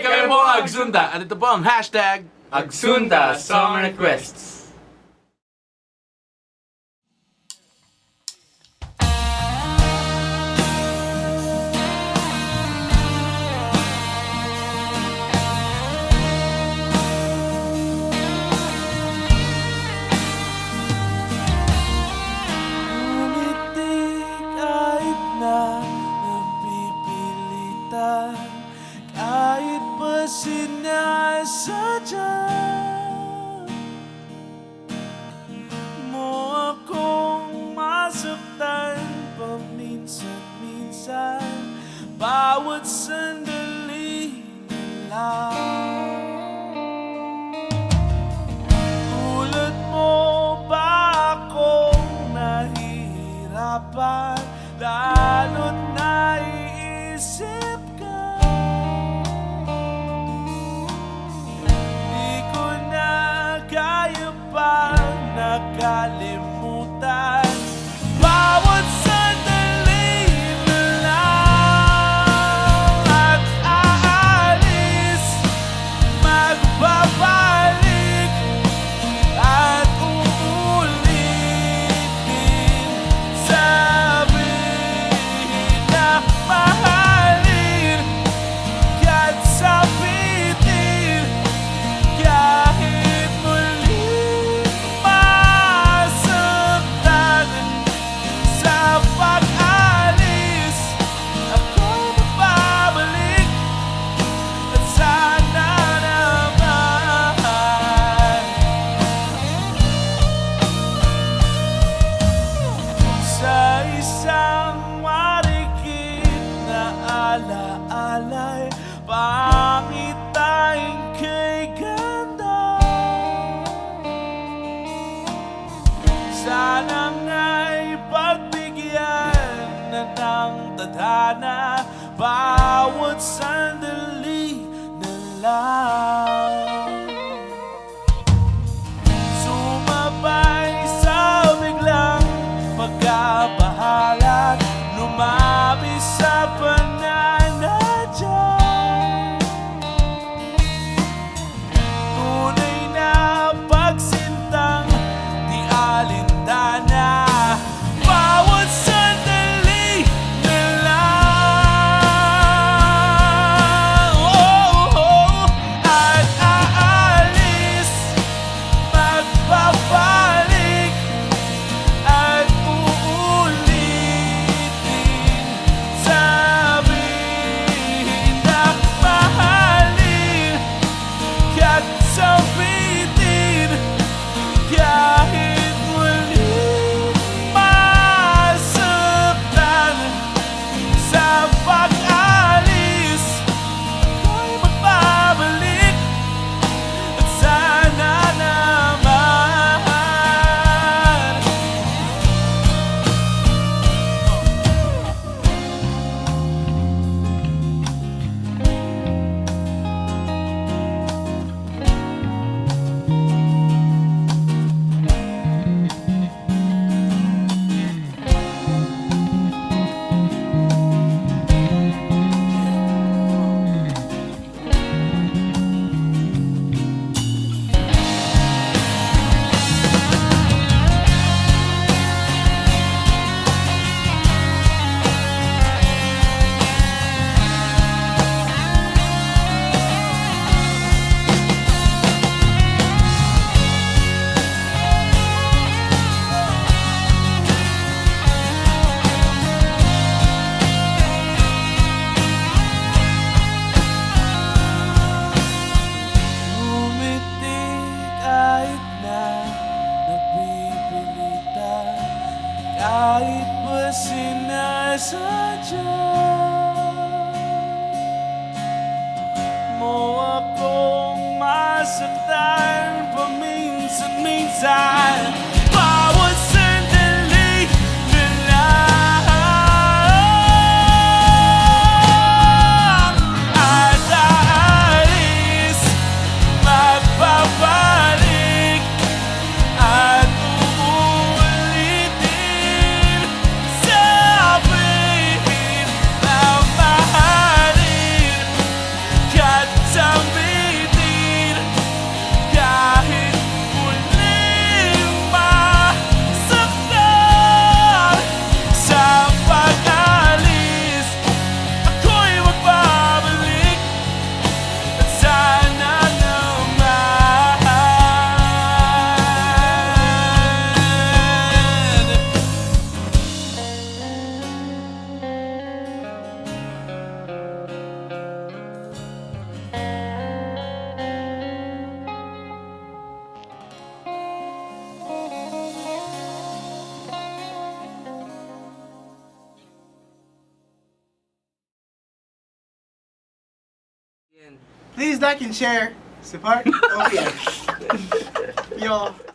kami po Agsunda. At ito po ang hashtag Agsunda Song Requests. lalo't naiisip ka. Di ko na kaya pa nakalimutan bawat sandali ng lang. Sumabay sa biglang pagkabahalat Lumabis sa pag More akong and paminsan-minsan Please like and share. Support oh, OPM. Yo.